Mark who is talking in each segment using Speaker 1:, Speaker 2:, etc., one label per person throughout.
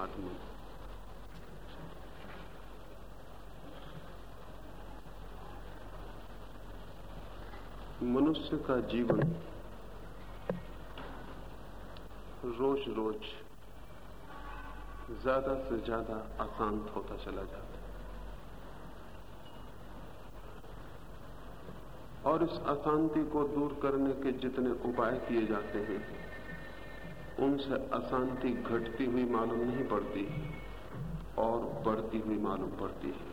Speaker 1: आत्मा। मनुष्य का जीवन रोज रोज ज़्यादा से ज़्यादा अशांत होता चला जाता है। और इस अशांति को दूर करने के जितने उपाय किए जाते हैं उनसे अशांति घटती हुई मालूम नहीं पड़ती और बढ़ती हुई मालूम पड़ती है।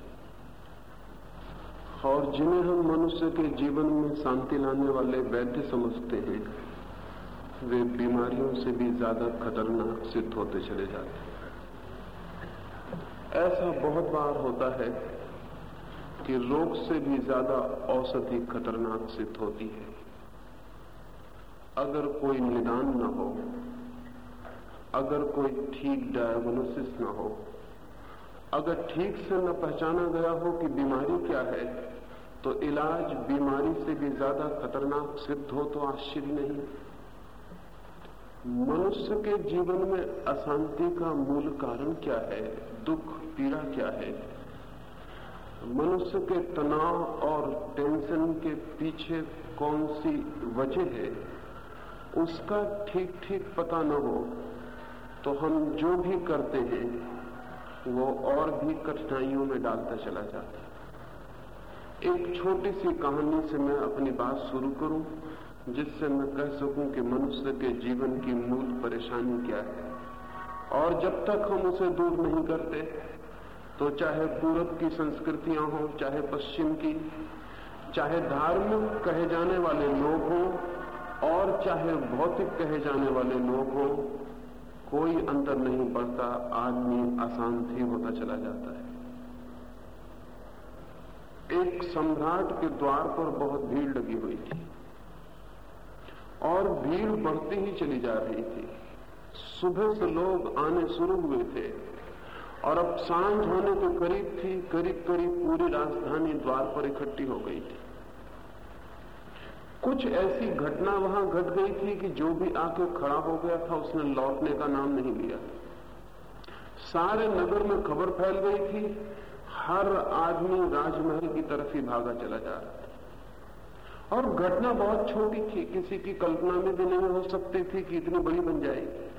Speaker 1: और जिन्हें हम मनुष्य के जीवन में शांति लाने वाले वैद्य समझते हैं, वे बीमारियों से भी ज़्यादा खतरनाक सिद्ध होते चले जाते हैं। ऐसा बहुत बार होता है कि रोग से भी ज़्यादा औषधि खतरनाक सिद्ध होती है। अगर कोई निदान न हो अगर कोई ठीक डायग्नोसिस न हो, अगर ठीक से न पहचाना गया हो कि बीमारी क्या है तो इलाज बीमारी से भी ज़्यादा खतरनाक सिद्ध हो तो आश्चर्य नहीं। मनुष्य के जीवन में अशांति का मूल कारण क्या है, दुख, पीड़ा क्या है? मनुष्य के तनाव और टेंशन के पीछे कौन सी वजह है, उसका ठीक ठीक पता न हो तो हम जो भी करते हैं, वो और भी कठिनाइयों में डालता चला जाता है। एक छोटी सी कहानी से मैं अपनी बात शुरू करूँ, जिससे मैं कह सकूँ कि मनुष्य के जीवन की मूल परेशानी क्या है। और जब तक हम उसे दूर नहीं करते तो चाहे पूरब की संस्कृतियाँ हो, चाहे पश्चिम की, चाहे धार्मिक कहे जाने वाले लोग हों, और चाहे भौतिक कहे जाने वाले लोग हों कोई अंतर नहीं पड़ता, आदमी अशांत ही होता चला जाता है। एक सम्राट के द्वार पर बहुत भीड़ लगी हुई थी और भीड़ बढ़ती ही चली जा रही थी। सुबह से लोग आने शुरू हुए थे और अब साँझ होने के करीब थी करीब करीब पूरी राजधानी द्वार पर इकट्ठी हो गई थी। कुछ ऐसी घटना वहाँ घट गई थी कि जो भी आके खड़ा हो गया था, उसने लौटने का नाम नहीं लिया। सारे नगर में खबर फैल गई थी, हर आदमी राजमहल की तरफ़ ही भागा चला जा रहा था। और घटना बहुत छोटी थी, किसी की कल्पना में भी नहीं हो सकती थी कि इतनी बड़ी बन जाएगी।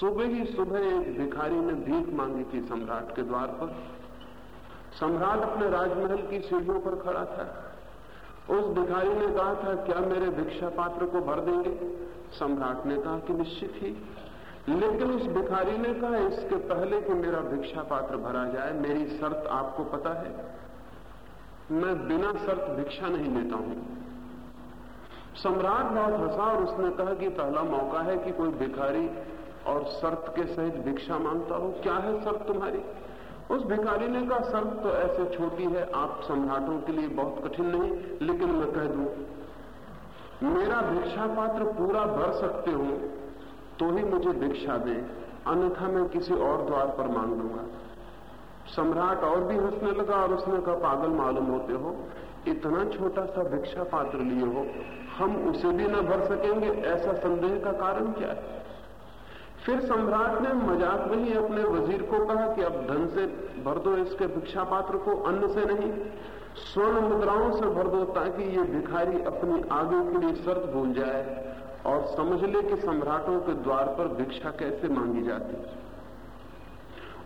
Speaker 1: सुबह ही सुबह एक भिखारी ने भीख मांगी थी सम्राट के द्वार पर। सम्राट अपने राजमहल की सीढ़ियों पर खड़ा था। उस भिखारी ने कहा था, क्या मेरे भिक्षा पात्र को भर देंगे? सम्राट ने कहा कि निश्चित ही। लेकिन उस भिखारी ने कहा, इसके पहले कि मेरा भिक्षा पात्र भरा जाए, मेरी शर्त आपको पता है। मैं बिना शर्त भिक्षा नहीं लेता हूँ। सम्राट बहुत हंसा और उसने कहा कि पहला मौका है कि कोई भिखारी और शर्त के सहित भिक्षा माँगता हो। क्या है शर्त तुम्हारी? उस भिखारी ने कहा शर्त तो ऐसे छोटी है, आप सम्राटों के लिए बहुत कठिन नहीं, लेकिन मैं कह दू, मेरा भिक्षा पात्र पूरा भर सकते हो तो ही मुझे भिक्षा दे, अन्यथा मैं किसी और द्वार पर मांग लूँगा। सम्राट और भी हंसने लगा और उसने कहा, पागल मालूम होते हो, इतना छोटा सा भिक्षा पात्र लिए हो, हम उसे भी न भर सकेंगे, ऐसा संदेह का कारण क्या है? फिर सम्राट ने मज़ाक में ही अपने वज़ीर को कहा कि अब धन से भर दो इसके भिक्षा पात्र को, अन्न से नहीं, स्वर्ण मुद्राओं से भर दो ताकि ये भिखारी अपनी आगे के लिए शर्त भूल जाए और समझ ले कि सम्राटों के द्वार पर भिक्षा कैसे मांगी जाती।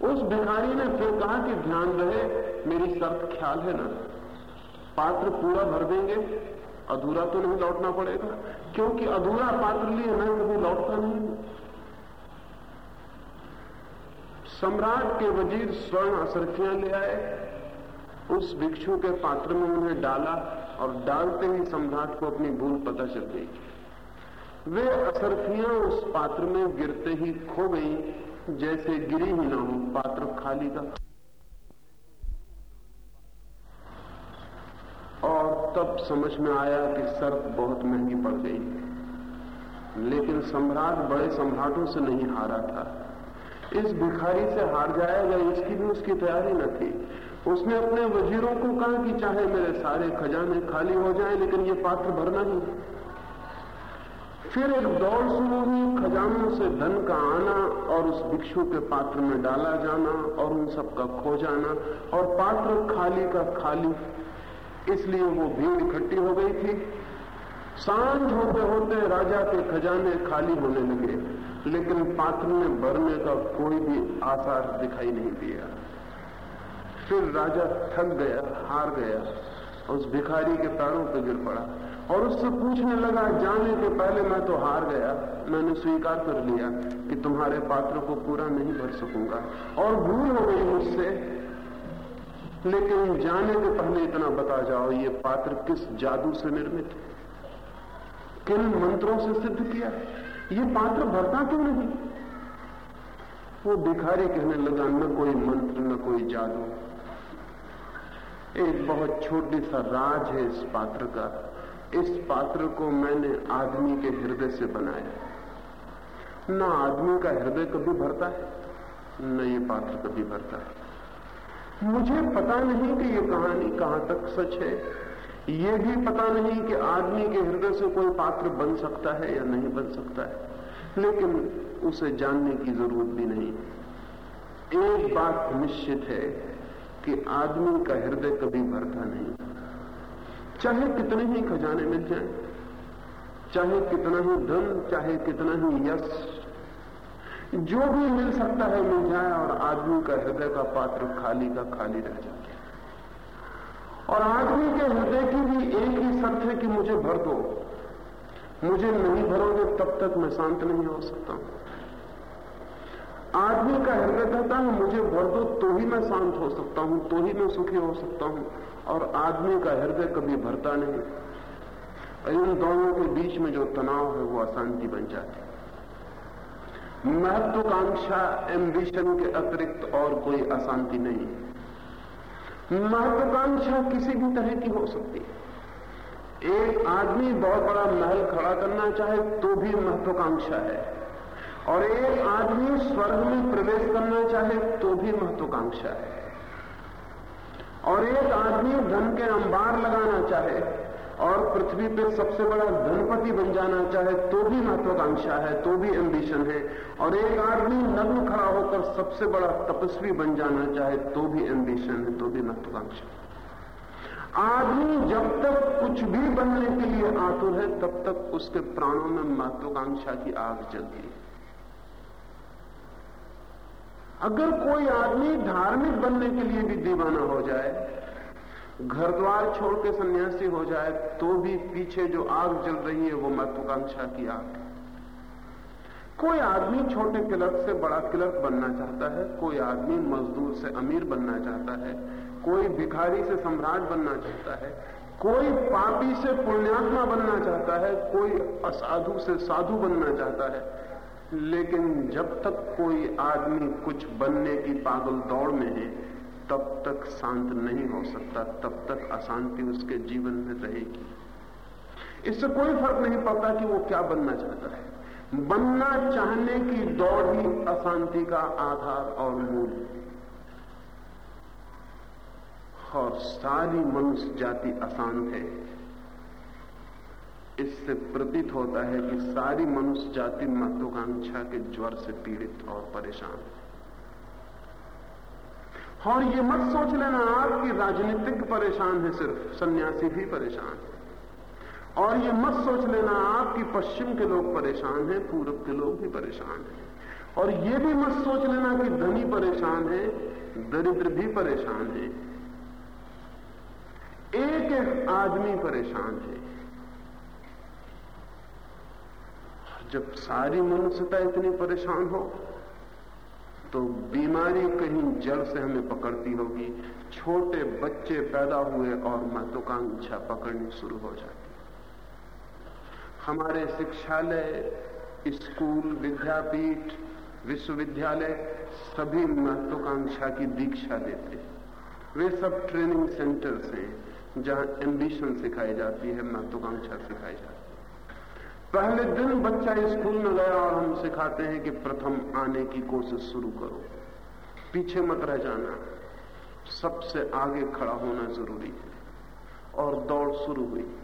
Speaker 1: उस भिखारी ने फिर कहा कि ध्यान रहे, मेरी शर्त ख्याल है ना। पात्र पूरा भर देंगे, अधूरा तो नहीं लौटना पड़ेगा, क्योंकि अधूरा पात्र लिए मैं कभी लौटता नहीं। सम्राट के वज़ीर स्वर्ण असरफियाँ ले आए। उस भिक्षु के पात्र में उन्हें डाला और डालते ही सम्राट को अपनी भूल पता चल गई। वे असरफियाँ उस पात्र में गिरते ही खो गई, जैसे गिरी ही ना हो, पात्र खाली का और तब समझ में आया कि शर्त बहुत महँगी पड़ गई। लेकिन सम्राट बड़े सम्राटों से नहीं हारा था। इस भिखारी से हार जाएगा इसकी भी उसकी तैयारी न थी। उसने अपने वजीरों को कहा कि चाहे मेरे सारे खजाने खाली हो जाए, लेकिन ये पात्र भरना ही। फिर एक दौड़ शुरू हुई, खजानों से धन का आना और उस भिक्षु के पात्र में डाला जाना और उन सबका खो जाना और पात्र खाली का खाली, इसलिए वो भीड़ इकट्ठी हो गई थी। साँझ होते होते राजा के खजाने खाली होने लगे, लेकिन पात्र में भरने का कोई भी आसार दिखाई नहीं दिया। फिर राजा थक गया, हार गया उस भिखारी के पैरों पर गिर पड़ा, और उससे पूछने लगा, जाने के पहले मैं तो हार गया। मैंने स्वीकार कर लिया कि तुम्हारे पात्र को पूरा नहीं भर सकूँगा, और भूल हो गई मुझसे। लेकिन जाने के पहले इतना बता जाओ, ये पात्र किस जादू से निर्मित है? किन मंत्रों से सिद्ध किया? ये पात्र भरता क्यों नहीं? वो भिखारी कहने लगा, न कोई मंत्र, न कोई जादू। एक बहुत छोटी सा राज है इस पात्र का। इस पात्र को मैंने आदमी के हृदय से बनाया। ना आदमी का हृदय कभी भरता है, न ये पात्र कभी भरता है। मुझे पता नहीं कि ये कहानी कहाँ तक सच है। ये भी पता नहीं कि आदमी के हृदय से कोई पात्र बन सकता है या नहीं बन सकता है। लेकिन उसे जानने की ज़रूरत भी नहीं। एक बात निश्चित है कि आदमी का हृदय कभी भरता नहीं। चाहे कितने ही खजाने मिल जाए, चाहे कितना ही धन, चाहे कितना ही यश, जो भी मिल सकता है मिल जाए और आदमी का हृदय का पात्र खाली का खाली रह जाए। और आदमी के हृदय की भी एक ही शर्त है कि मुझे भर दो। मुझे नहीं भरोगे, तब तक मैं शांत नहीं हो सकता। हूँ आदमी का हृदय कहता है मुझे भर दो तो ही मैं शांत हो सकता हूँ तो ही मैं सुखी हो सकता हूँ। और आदमी का हृदय कभी भरता नहीं। इन दोनों के बीच में जो तनाव है, वो अशांति बन जाती महत्वाकांक्षा एम्बिशन के अतिरिक्त और कोई अशांति नहीं महत्वाकांक्षा किसी भी तरह की हो सकती है। एक आदमी बहुत बड़ा महल खड़ा करना चाहे तो भी महत्वाकांक्षा है। और एक आदमी स्वर्ग में प्रवेश करना चाहे तो भी महत्वाकांक्षा है। और एक आदमी धन के अंबार लगाना चाहे और पृथ्वी पे सबसे बड़ा धनपति बन जाना चाहे तो भी महत्वाकांक्षा है तो भी एम्बिशन है। और एक आदमी नग्न खड़ा होकर सबसे बड़ा तपस्वी बन जाना चाहे तो भी एम्बिशन है तो भी महत्वाकांक्षा आदमी जब तक कुछ भी बनने के लिए आतुर है, तब तक उसके प्राणों में महत्वाकांक्षा की आग जलती है। अगर कोई आदमी धार्मिक बनने के लिए भी दीवाना हो जाए घर द्वार छोड़ के सन्यासी हो जाए तो भी पीछे जो आग जल रही है, वो महत्वाकांक्षा की आग है। कोई आदमी छोटे क्लर्क से बड़ा क्लर्क बनना चाहता है, कोई आदमी मजदूर से अमीर बनना चाहता है, कोई भिखारी से सम्राट बनना चाहता है, कोई पापी से पुण्यात्मा बनना चाहता है, कोई असाधु से साधु बनना चाहता है। लेकिन जब तक कोई आदमी कुछ बनने की पागल दौड़ में है तब तक शांत नहीं हो सकता, तब तक अशांति उसके जीवन में रहेगी। इससे कोई फ़र्क नहीं पड़ता कि वो क्या बनना चाहता है। बनना चाहने की दौड़ ही अशांति का आधार और मूल और सारी मनुष्य जाति अशांत है। इससे प्रतीत होता है कि सारी मनुष्य जाति महत्वाकांक्षा के ज्वर से पीड़ित और परेशान है। और ये मत सोच लेना आपकी राजनीतिक परेशान है सिर्फ़, सन्यासी भी परेशान है। और ये मत सोच लेना आपकी पश्चिम के लोग परेशान हैं पूर्व के लोग भी परेशान हैं। और ये भी मत सोच लेना कि धनी परेशान है, दरिद्र भी परेशान है। एक एक आदमी परेशान है। जब सारी मनुष्यता इतनी परेशान हो तो बीमारी कहीं जड़ से हमें पकड़ती होगी। छोटे बच्चे पैदा हुए और महत्वाकांक्षा पकड़नी शुरू हो जाती हमारे शिक्षालय, स्कूल, विद्यापीठ, विश्वविद्यालय सभी महत्वाकांक्षा की दीक्षा देते वे सब ट्रेनिंग सेंटर्स हैं जहाँ एम्बिशन सिखाई जाती है महत्वाकांक्षा सिखाई जाती है। पहले दिन बच्चा स्कूल में गया और हम सिखाते हैं कि प्रथम आने की कोशिश शुरू करो। पीछे मत रह जाना। सबसे आगे खड़ा होना ज़रूरी है। और दौड़ शुरू हुई।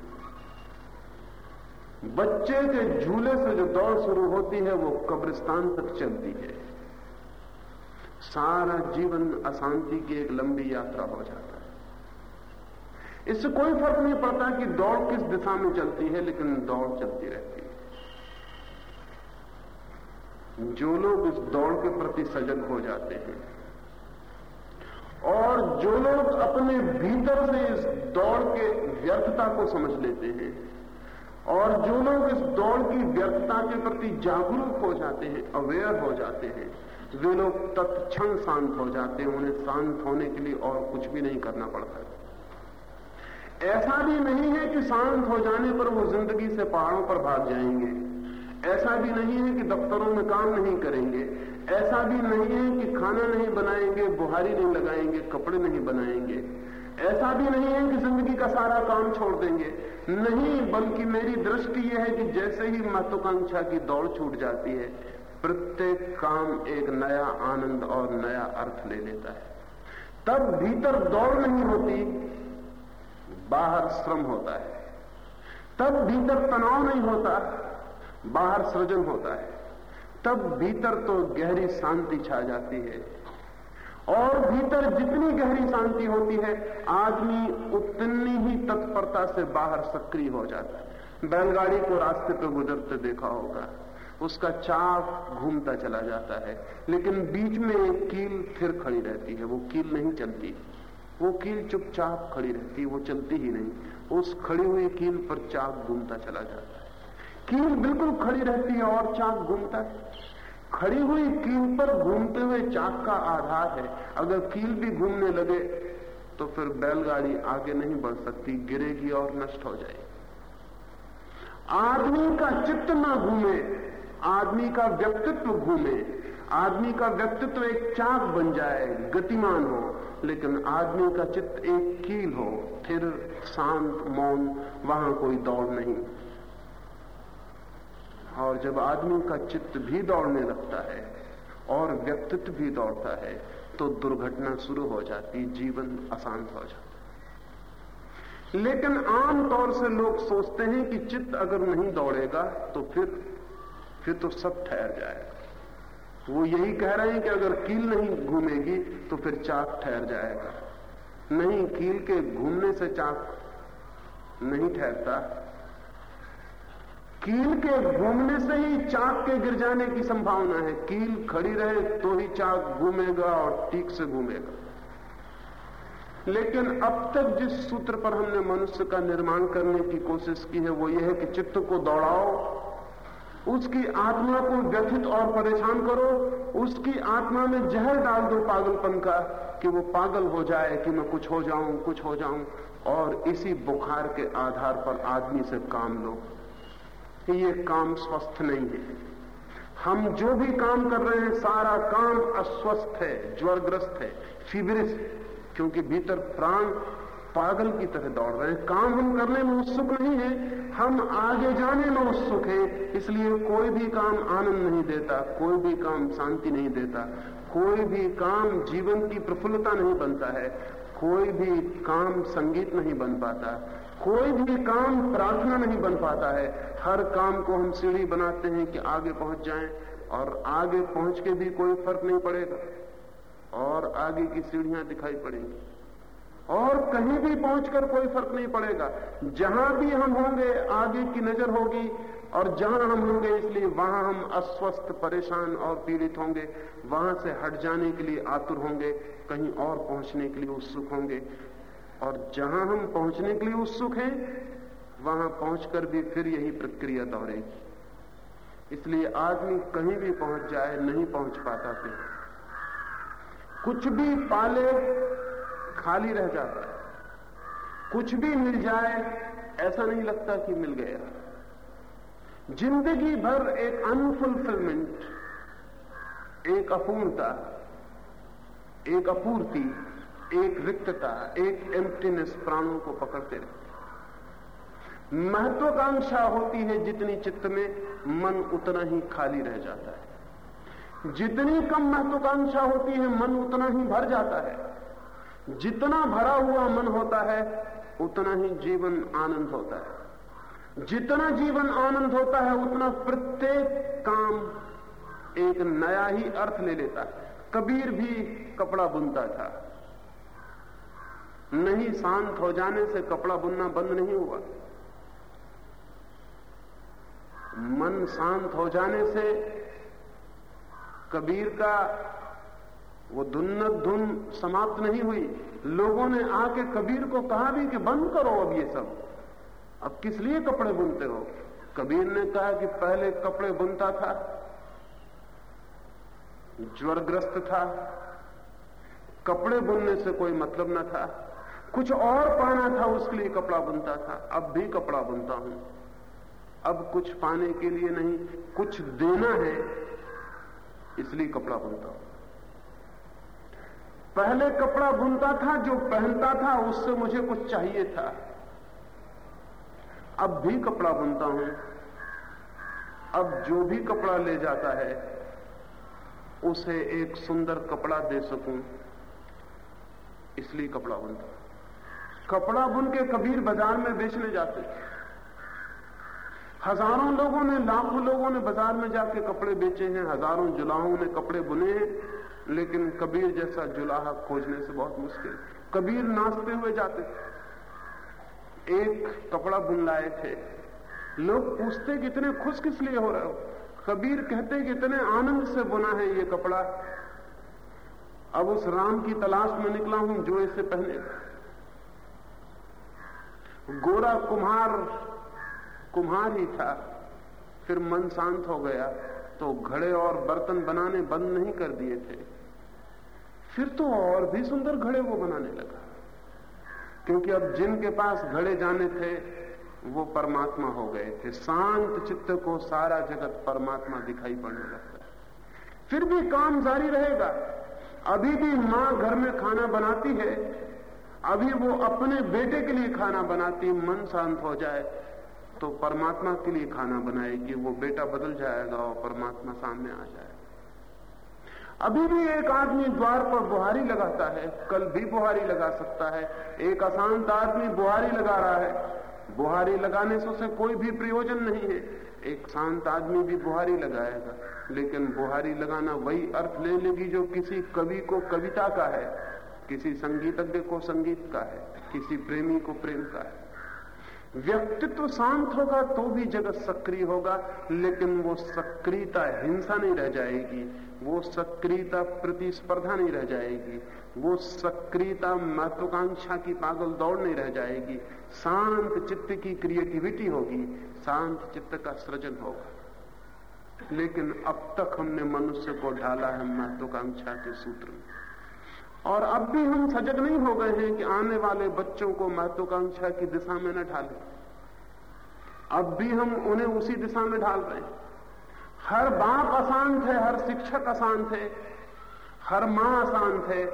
Speaker 1: बच्चे के झूले से जो दौड़ शुरू होती है, वो कब्रिस्तान तक चलती है। सारा जीवन अशांति की एक लंबी यात्रा हो जाता है। इससे कोई फ़र्क नहीं पड़ता कि दौड़ किस दिशा में चलती है, लेकिन दौड़ चलती रहती है। जो लोग इस दौड़ के प्रति सजग हो जाते हैं। और जो लोग अपने भीतर से इस दौड़ के व्यर्थता को समझ लेते हैं, और जो लोग इस दौड़ की व्यर्थता के प्रति जागरूक हो जाते हैं अवेयर हो जाते हैं वे लोग तत्क्षण शांत हो जाते हैं। उन्हें शांत होने के लिए और कुछ भी नहीं करना पड़ता ऐसा भी नहीं है कि शांत हो जाने पर वो ज़िंदगी से पहाड़ों पर भाग जाएँगे। ऐसा भी नहीं है कि दफ्तरों में काम नहीं करेंगे। ऐसा भी नहीं है कि खाना नहीं बनाएँगे, बुहारी नहीं लगाएँगे, कपड़े नहीं बनाएँगे। ऐसा भी नहीं है कि ज़िंदगी का सारा काम छोड़ देंगे। नहीं, बल्कि मेरी दृष्टि यह है कि जैसे ही महत्वाकांक्षा की दौड़ छूट जाती है, प्रत्येक काम एक नया आनंद और नया अर्थ ले लेता है। तब भीतर दौड़ नहीं होती, बाहर श्रम होता है। तब भीतर तनाव नहीं होता। बाहर सृजन होता है। तब भीतर तो गहरी शांति छा जाती है। और भीतर जितनी गहरी शांति होती है, आदमी उतनी ही तत्परता से बाहर सक्रिय हो जाता है। बैलगाड़ी को रास्ते पर गुजरते देखा होगा, उसका चाक घूमता चला जाता है। लेकिन बीच में एक कील फिर खड़ी रहती है, वो कील नहीं चलती। वो कील चुपचाप खड़ी रहती है, वो चलती ही नहीं। उस खड़ी हुई कील पर चाक घूमता चला जाता है। कील बिल्कुल खड़ी रहती है और चाक घूमता है। खड़ी हुई कील पर घूमते हुए चाक का आधार है। अगर कील भी घूमने लगे तो फिर बैलगाड़ी आगे नहीं बढ़ सकती, गिरेगी और नष्ट हो जाएगी। आदमी का चित्त ना घूमे, आदमी का व्यक्तित्व घूमे। आदमी का व्यक्तित्व एक चाक बन जाए, गतिमान हो, लेकिन आदमी का चित्त एक कील हो। फिर शांत, मौन, वहाँ कोई दौड़ नहीं। और जब आदमी का चित्त भी दौड़ने लगता है और व्यक्तित्व भी दौड़ता है तो दुर्घटना शुरू हो जाती, जीवन अशांत हो जाता लेकिन आमतौर से लोग सोचते हैं कि चित्त अगर नहीं दौड़ेगा तो फिर फिर तो सब ठहर जाएगा। वो यही कह रहे हैं कि अगर कील नहीं घूमेगी तो फिर चाक ठहर जाएगा। नहीं, कील के घूमने से चाक नहीं ठहरता कील के घूमने से ही चाक के गिर जाने की संभावना है। कील खड़ी रहे तो ही चाक घूमेगा और ठीक से घूमेगा। लेकिन अब तक जिस सूत्र पर हमने मनुष्य का निर्माण करने की कोशिश की है, वो यह है कि चित्त को दौड़ाओ, उसकी आत्मा को व्यथित और परेशान करो, उसकी आत्मा में जहर डाल दो पागलपन का कि वो पागल हो जाए कि मैं कुछ हो जाऊँ, कुछ हो जाऊँ, और इसी बुखार के आधार पर आदमी से काम लो। कि ये काम स्वस्थ नहीं है। हम जो भी काम कर रहे हैं, सारा काम अस्वस्थ है, ज्वरग्रस्त है फीवरिस क्योंकि भीतर प्राण पागल की तरह दौड़ रहे हैं। काम हम करने में उत्सुक नहीं है। हम आगे जाने में उत्सुक है, इसलिए कोई भी काम आनंद नहीं देता, कोई भी काम शांति नहीं देता, कोई भी काम जीवन की प्रफुल्लता नहीं बनता है, कोई भी काम संगीत नहीं बन पाता। कोई भी काम प्रार्थना नहीं बन पाता है। हर काम को हम सीढ़ी बनाते हैं कि आगे पहुँच जाएँ, और आगे पहुँच के भी कोई फ़र्क नहीं पड़ेगा। और आगे की सीढ़ियाँ दिखाई पड़ेंगी। और कहीं भी पहुंचकर कोई फ़र्क नहीं पड़ेगा। जहाँ भी हम होंगे, आगे की नज़र होगी, और जहाँ हम होंगे, इसलिए वहाँ हम अस्वस्थ, परेशान और पीड़ित होंगे। वहाँ से हट जाने के लिए आतुर होंगे, कहीं और पहुँचने के लिए उत्सुक होंगे। और जहाँ हम पहुँचने के लिए उत्सुक हैं, वहाँ पहुंचकर भी फिर यही प्रक्रिया दोहरेगी। इसलिए आदमी कहीं भी पहुँच जाए, नहीं पहुँच पाता फिर। कुछ भी पाले, खाली रह जाता है। कुछ भी मिल जाए, ऐसा नहीं लगता कि मिल गया। ज़िंदगी भर एक अनफुलफिलमेंट एक अपूर्णता, एक अपूर्ति एक रिक्तता, एक एम्प्टीनेस प्राणों को पकड़ते रहते महत्वाकांक्षा होती है जितनी चित्त में मन उतना ही खाली रह जाता है। जितनी कम महत्वाकांक्षा होती है, मन उतना ही भर जाता है। जितना भरा हुआ मन होता है, उतना ही जीवन आनंद होता है। जितना जीवन आनंद होता है, उतना प्रत्येक काम एक नया ही अर्थ ले लेता है। कबीर भी कपड़ा बुनता था। नहीं, शांत हो जाने से कपड़ा बुनना बंद नहीं हुआ। मन शांत हो जाने से कबीर का वो धुन्नत धुन समाप्त नहीं हुई। लोगों ने आके कबीर को कहा भी कि बंद करो अब ये सब। अब किस लिए कपड़े बुनते हो? कबीर ने कहा कि पहले कपड़े बुनता था, ज्वरग्रस्त था। कपड़े बुनने से कोई मतलब न था। कुछ और पाना था, उसके लिए कपड़ा बुनता था। अब भी कपड़ा बुनता हूँ। अब कुछ पाने के लिए नहीं, कुछ देना है, इसलिए कपड़ा बुनता हूँ। पहले कपड़ा बुनता था, जो पहनता था, उससे मुझे कुछ चाहिए था। अब भी कपड़ा बुनता हूँ। अब जो भी कपड़ा ले जाता है, उसे एक सुंदर कपड़ा दे सकूँ, इसलिए कपड़ा बुनता कपड़ा बुन के कबीर बाज़ार में बेचने जाते। हज़ारों लोगों ने, लाखों लोगों ने बाज़ार में जाके कपड़े बेचे हैं, हज़ारों जुलाहों ने कपड़े बुने हैं, लेकिन कबीर जैसा जुलाहा खोजने से बहुत मुश्किल। कबीर नाचते हुए जाते। एक कपड़ा बुन लाए थे। लोग पूछते कि इतने खुश किस लिए हो रहे हो? कबीर कहते कि इतने आनंद से बुना है ये कपड़ा। अब उस राम की तलाश में निकला हूँ, जो इसे पहने। गोरा कुम्हार कुम्हार ही था। फिर मन शांत हो गया तो घड़े और बर्तन बनाने बंद नहीं कर दिए थे। फिर तो और भी सुंदर घड़े वो बनाने लगा। क्योंकि अब जिनके पास घड़े जाने थे, वो परमात्मा हो गए थे। शांत चित्त को सारा जगत परमात्मा दिखाई पड़ने लगता है। फिर भी काम जारी रहेगा। अभी भी माँ घर में खाना बनाती है अभी वो अपने बेटे के लिए खाना बनाती मन शांत हो जाए तो परमात्मा के लिए खाना बनाएगी, वो बेटा बदल जाएगा और परमात्मा सामने आ जाएगा अभी भी एक आदमी द्वार पर बुहारी लगाता है, कल भी बुहारी लगा सकता है, एक अशांत आदमी बुहारी लगा रहा है। बुहारी लगाने से उसे कोई भी प्रयोजन नहीं है। एक शांत आदमी भी बुहारी लगाएगा, लेकिन बुहारी लगाना वही अर्थ ले लेगी जो किसी कवि को कविता का है। किसी संगीतज्ञ को संगीत का है, किसी प्रेमी को प्रेम का है। व्यक्तित्व शांत होगा तो भी जगत सक्रिय होगा, लेकिन वो सक्रियता हिंसा नहीं रह जाएगी, वो सक्रियता प्रतिस्पर्धा नहीं रह जाएगी, वो सक्रियता महत्वाकांक्षा की पागल दौड़ नहीं रह जाएगी। शांत चित्त की क्रिएटिविटी होगी, शांत चित्त का सृजन होगा। लेकिन अब तक हमने मनुष्य को ढाला है महत्वाकांक्षा के सूत्र में। और अब भी हम सजग नहीं हो गए हैं कि आने वाले बच्चों को महत्वाकांक्षा की दिशा में न ढालें। अब भी हम उन्हें उसी दिशा में ढाल रहे हैं। हर बाप अशांत है, हर शिक्षक अशांत है, हर माँ अशांत है,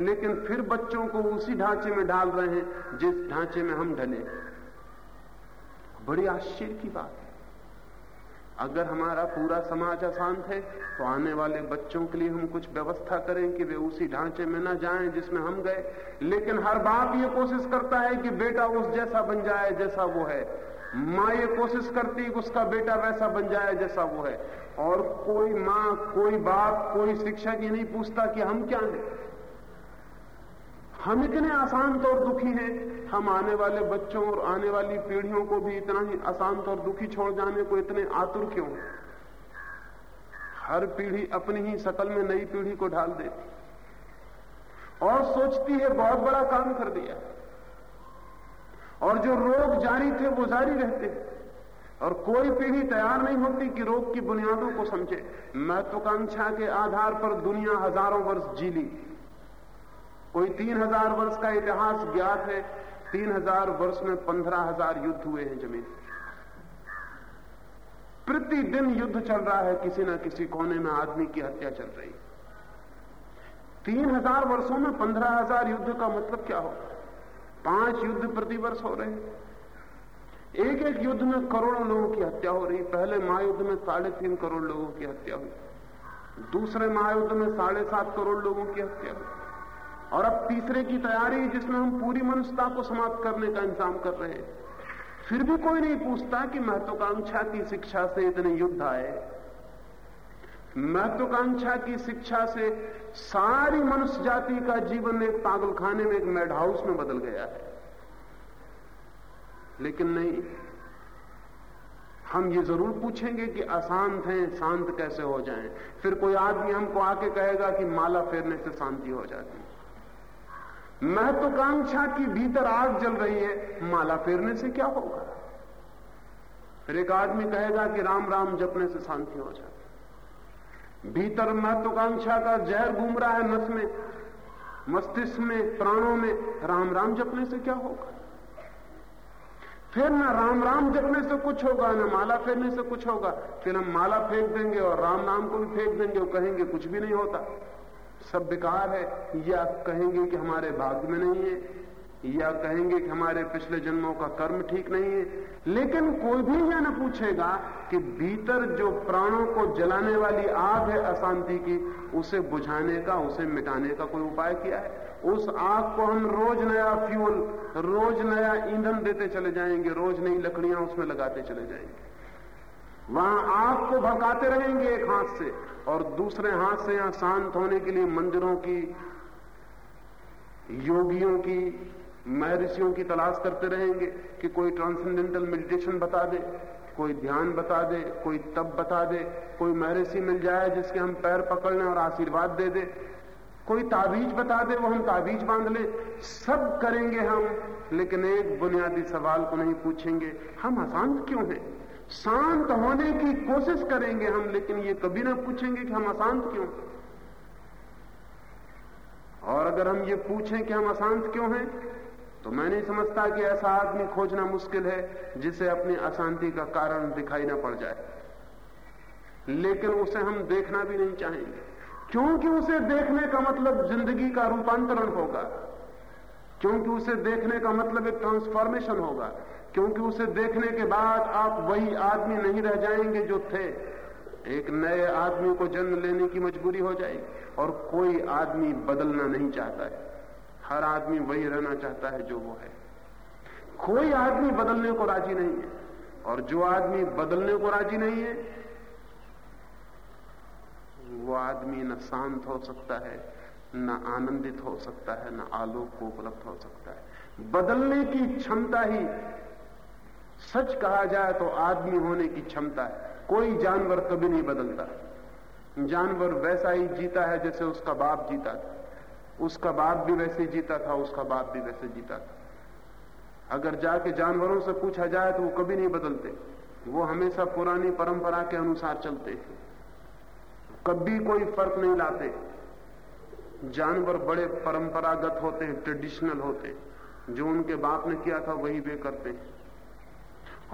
Speaker 1: लेकिन फिर बच्चों को उसी ढांचे में डाल रहे हैं जिस ढांचे में हम ढले। बड़ी आश्चर्य की बात है। अगर हमारा पूरा समाज अशांत है तो आने वाले बच्चों के लिए हम कुछ व्यवस्था करें कि वे उसी ढांचे में ना जाएँ जिसमें हम गए। लेकिन हर बाप ये कोशिश करता है कि बेटा उस जैसा बन जाए जैसा वो है। माँ ये कोशिश करती कि उसका बेटा वैसा बन जाए जैसा वो है। और कोई माँ, कोई बाप, कोई शिक्षक ये नहीं पूछता कि हम क्या हैं। हम इतने अशांत और दुखी हैं। हम आने वाले बच्चों और आने वाली पीढ़ियों को भी इतना ही अशांत और दुखी छोड़ जाने को इतने आतुर क्यों हर पीढ़ी अपनी ही शकल में नई पीढ़ी को ढाल देती। और सोचती है, बहुत बड़ा काम कर दिया। और जो रोग जारी थे, वो जारी रहते और कोई पीढ़ी तैयार नहीं होती कि रोग की बुनियादों को समझे। महत्वाकांक्षा के आधार पर दुनिया हज़ारों वर्ष जी ली। कोई तीन हज़ार वर्ष का इतिहास ज्ञात है, तीन हज़ार वर्ष में पंद्रह हज़ार युद्ध हुए हैं ज़मीन प्रतिदिन युद्ध चल रहा है, किसी ना किसी कोने में आदमी की हत्या चल रही तीन हज़ार वर्षों में पंद्रह हज़ार युद्ध का मतलब क्या हो पाँच युद्ध प्रतिवर्ष हो रहे हैं। एक एक युद्ध में करोड़ों लोगों की हत्या हो रही पहले महायुद्ध में साढ़े तीन करोड़ लोगों की हत्या हुई। दूसरे महायुद्ध में साढ़े सात करोड़ लोगों की हत्या हुई। और अब तीसरे की तैयारी, जिसमें हम पूरी मनुष्यता को समाप्त करने का इंतज़ाम कर रहे हैं। फिर भी कोई नहीं पूछता कि महत्वाकांक्षा की शिक्षा से इतने युद्ध आए। महत्वाकांक्षा की शिक्षा से सारी मनुष्य जाति का जीवन एक पागल खाने में, एक मेड हाउस में बदल गया है। लेकिन नहीं, हम ये ज़रूर पूछेंगे कि अशांत हैं, शांत कैसे हो जाएँ? फिर कोई आदमी हमको आके कहेगा कि माला फेरने से शांति हो जाती महत्वाकांक्षा की भीतर आग जल रही है, माला फेरने से क्या होगा? फिर एक आदमी कहेगा कि राम राम जपने से शांति हो जाती भीतर महत्वाकांक्षा का जहर घूम रहा है नस में, मस्तिष्क में, प्राणों में, राम राम जपने से क्या होगा? फिर ना राम राम जपने से कुछ होगा, ना माला फेरने से कुछ होगा, फिर हम माला फेंक देंगे और राम नाम को भी फेंक देंगे और कहेंगे कुछ भी नहीं होता। सब बेकार है। या कहेंगे कि हमारे भाग्य में नहीं है, या कहेंगे कि हमारे पिछले जन्मों का कर्म ठीक नहीं है। लेकिन कोई भी यह न पूछेगा कि भीतर जो प्राणों को जलाने वाली आग है अशांति की, उसे बुझाने का, उसे मिटाने का कोई उपाय किया है? उस आग को हम रोज नया फ्यूल, रोज नया ईंधन देते चले जाएँगे, रोज नई लकड़ियाँ उसमें लगाते चले जाएँगे। वहाँ आग को भड़काते रहेंगे एक हाथ से और दूसरे हाथ से यहाँ शांत होने के लिए मंदिरों की, योगियों की, महर्षियों की तलाश करते रहेंगे कि कोई ट्रांसेंडेंटल मेडिटेशन बता दे, कोई ध्यान बता दे, कोई तप बता दे, कोई महर्षि मिल जाए जिसके हम पैर पकड़ लें और आशीर्वाद दे दे, कोई ताबीज बता दे, वो हम ताबीज बाँध ले, सब करेंगे हम, लेकिन एक बुनियादी सवाल को नहीं पूछेंगे, हम अशांत क्यों हैं? शांत होने की कोशिश करेंगे हम, लेकिन ये कभी ना पूछेंगे कि हम अशांत क्यों और अगर हम ये पूछें कि हम अशांत क्यों हैं तो मैं नहीं समझता कि ऐसा आदमी खोजना मुश्किल है जिसे अपनी अशांति का कारण दिखाई ना पड़ जाए। लेकिन उसे हम देखना भी नहीं चाहेंगे। क्योंकि उसे देखने का मतलब ज़िंदगी का रूपांतरण होगा। क्योंकि उसे देखने का मतलब एक ट्रांसफॉर्मेशन होगा। क्योंकि उसे देखने के बाद आप वही आदमी नहीं रह जाएँगे जो थे। एक नए आदमी को जन्म लेने की मजबूरी हो जाएगी और कोई आदमी बदलना नहीं चाहता है। हर आदमी वही रहना चाहता है जो वो है। कोई आदमी बदलने को राज़ी नहीं है। और जो आदमी बदलने को राज़ी नहीं है, वो आदमी न शांत हो सकता है। न आनंदित हो सकता है, न आलोक को उपलब्ध हो सकता है। बदलने की क्षमता ही सच कहा जाए तो आदमी होने की क्षमता है। कोई जानवर कभी नहीं बदलता। जानवर वैसा ही जीता है जैसे उसका बाप जीता था। उसका बाप भी वैसे जीता था, उसका बाप भी वैसे जीता था। अगर जाके जानवरों से पूछा जाए तो वो कभी नहीं बदलते। वो हमेशा पुरानी परंपरा के अनुसार चलते कभी कोई फ़र्क नहीं लाते। जानवर बड़े परंपरागत होते हैं ट्रेडिशनल होते हैं। जो उनके बाप ने किया था, वही वे करते हैं।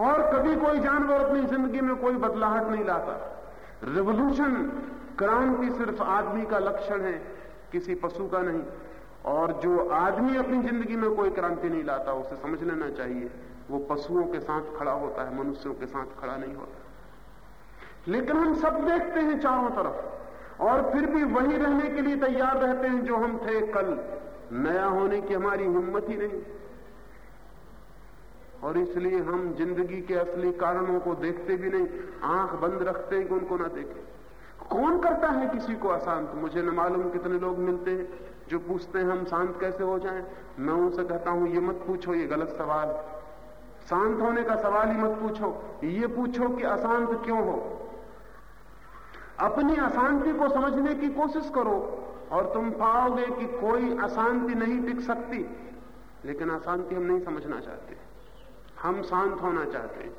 Speaker 1: और कभी कोई जानवर अपनी ज़िंदगी में कोई बदलाहट नहीं लाता। रिवोल्यूशन क्रांति सिर्फ़ आदमी का लक्षण है, किसी पशु का नहीं। और जो आदमी अपनी ज़िंदगी में कोई क्रांति नहीं लाता, उसे समझ लेना चाहिए, वो पशुओं के साथ खड़ा होता है, मनुष्यों के साथ खड़ा नहीं होता। लेकिन हम सब देखते हैं चारों तरफ़। और फिर भी वही रहने के लिए तैयार रहते हैं जो हम थे कल। नया होने की हमारी हिम्मत ही नहीं। और इसलिए हम ज़िंदगी के असली कारणों को देखते भी नहीं, आँख बंद रखते हैं कि उनको ना देखें। कौन करता है किसी को अशांत? मुझे न मालूम कितने लोग मिलते हैं जो पूछते हैं, हम शांत कैसे हो जाएँ? मैं उनसे कहता हूँ, ये मत पूछो, ये गलत सवाल शांत होने का सवाल ही मत पूछो। ये पूछो कि अशांत क्यों हो? अपनी अशांति को समझने की कोशिश करो और तुम पाओगे कि कोई अशांति नहीं टिक सकती। लेकिन अशांति हम नहीं समझना चाहते। हम शांत होना चाहते हैं।